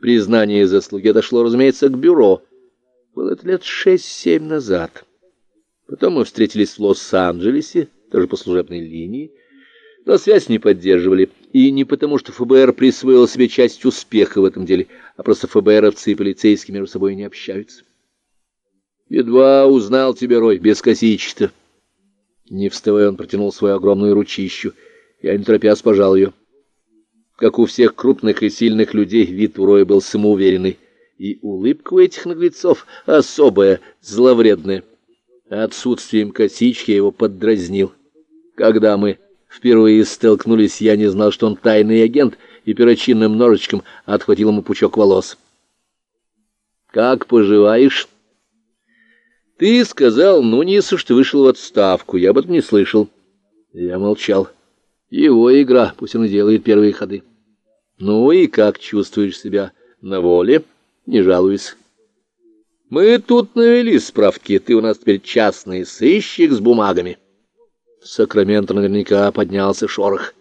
Признание заслуги дошло, разумеется, к бюро. Было это лет шесть-семь назад. Потом мы встретились в Лос-Анджелесе, тоже по служебной линии, но связь не поддерживали. И не потому, что ФБР присвоил себе часть успеха в этом деле, а просто ФБРовцы и полицейские между собой не общаются. Едва узнал тебя, Рой, без косички-то. Не вставая, он протянул свою огромную ручищу. Я, не торопясь, пожал ее. Как у всех крупных и сильных людей, вид у Роя был самоуверенный. И улыбка у этих наглецов особая, зловредная. Отсутствием косички его поддразнил. Когда мы впервые столкнулись, я не знал, что он тайный агент, и перочинным ножичком отхватил ему пучок волос. «Как поживаешь?» «Ты сказал Нунису, что вышел в отставку. Я об этом не слышал». Я молчал. «Его игра, пусть он делает первые ходы». «Ну и как чувствуешь себя на воле?» «Не жалуюсь». «Мы тут навели справки. Ты у нас теперь частный сыщик с бумагами». Сакраменто наверняка поднялся шорох.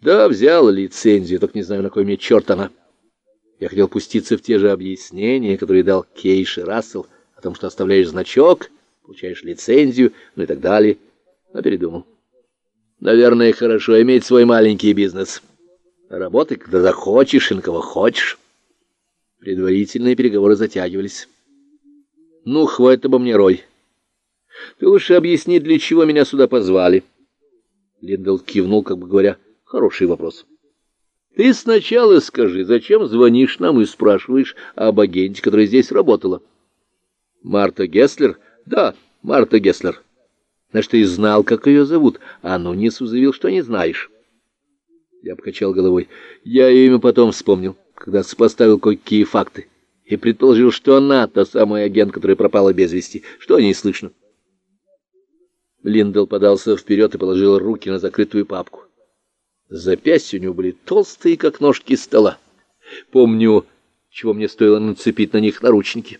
«Да, взял лицензию, только не знаю, на кой мне черт она». Я хотел пуститься в те же объяснения, которые дал Кейш и Рассел, о том, что оставляешь значок, получаешь лицензию, ну и так далее. Но передумал. Наверное, хорошо иметь свой маленький бизнес. Работай, когда захочешь и на кого хочешь. Предварительные переговоры затягивались. Ну, хватит обо мне, Рой. Ты лучше объясни, для чего меня сюда позвали. Линдл кивнул, как бы говоря, хороший вопрос. Ты сначала скажи, зачем звонишь нам и спрашиваешь об агенте, которая здесь работала? Марта Гесслер? Да, Марта Гесслер. Значит, ты знал, как ее зовут, а Нунису заявил, что не знаешь. Я покачал головой. Я ее имя потом вспомнил, когда сопоставил кое-какие факты, и предположил, что она та самая агент, которая пропала без вести. Что о ней слышно? Линдл подался вперед и положил руки на закрытую папку. Запястья у него были толстые, как ножки стола. Помню, чего мне стоило нацепить на них наручники.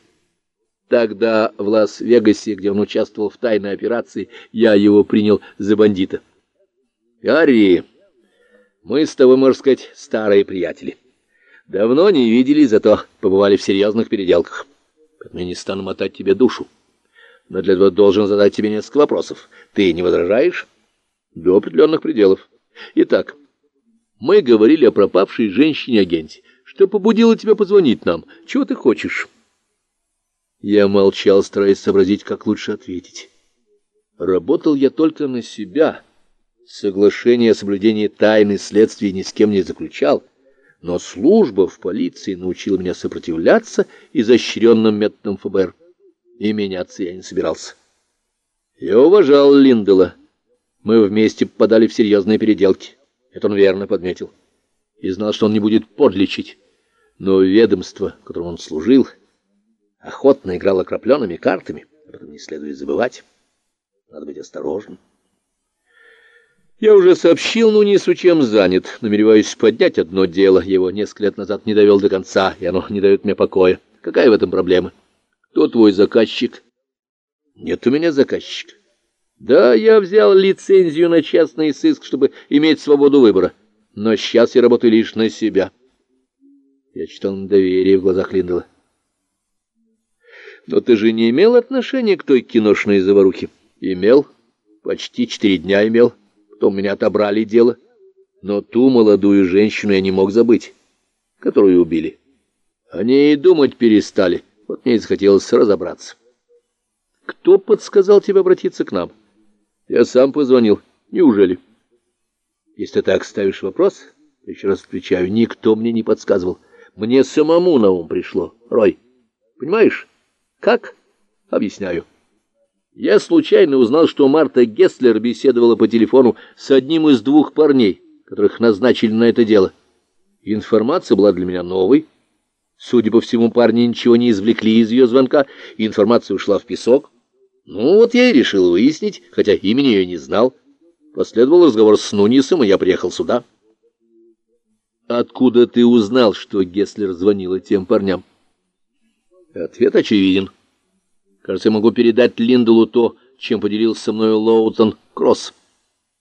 Тогда в Лас-Вегасе, где он участвовал в тайной операции, я его принял за бандита. Гарри, мы с тобой, можно сказать, старые приятели. Давно не виделись, зато побывали в серьезных переделках. Поэтому я не стану мотать тебе душу. Но для этого должен задать тебе несколько вопросов. Ты не возражаешь? До определенных пределов. Итак, мы говорили о пропавшей женщине-агенте. Что побудило тебя позвонить нам? Чего ты хочешь?» Я молчал, стараясь сообразить, как лучше ответить. Работал я только на себя. Соглашение о соблюдении тайны следствия ни с кем не заключал, но служба в полиции научила меня сопротивляться изощренным методам ФБР, и меняться я не собирался. Я уважал Линдела. Мы вместе попадали в серьезные переделки. Это он верно подметил. И знал, что он не будет подлечить. Но ведомство, которому он служил охотно играл окропленными картами, об этом не следует забывать. Надо быть осторожным. Я уже сообщил Нунису, чем занят. Намереваюсь поднять одно дело. Его несколько лет назад не довел до конца, и оно не дает мне покоя. Какая в этом проблема? Кто твой заказчик? Нет у меня заказчика. Да, я взял лицензию на частный сыск, чтобы иметь свободу выбора. Но сейчас я работаю лишь на себя. Я читал недоверие в глазах Линдела. Но ты же не имел отношения к той киношной заварухе? Имел. Почти четыре дня имел. Потом меня отобрали дело. Но ту молодую женщину я не мог забыть, которую убили. Они и думать перестали. Вот мне и захотелось разобраться. Кто подсказал тебе обратиться к нам? Я сам позвонил. Неужели? Если ты так ставишь вопрос, еще раз отвечаю, никто мне не подсказывал. Мне самому на ум пришло. Рой, понимаешь? Как? Объясняю. Я случайно узнал, что Марта Гесслер беседовала по телефону с одним из двух парней, которых назначили на это дело. Информация была для меня новой. Судя по всему, парни ничего не извлекли из ее звонка, и информация ушла в песок. Ну, вот я и решил выяснить, хотя имени ее не знал. Последовал разговор с Нунисом, и я приехал сюда. Откуда ты узнал, что Гесслер звонила тем парням? Ответ очевиден. Кажется, я могу передать Линдулу то, чем поделился со мной Лоутон Кросс,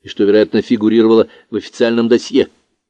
и что, вероятно, фигурировало в официальном досье —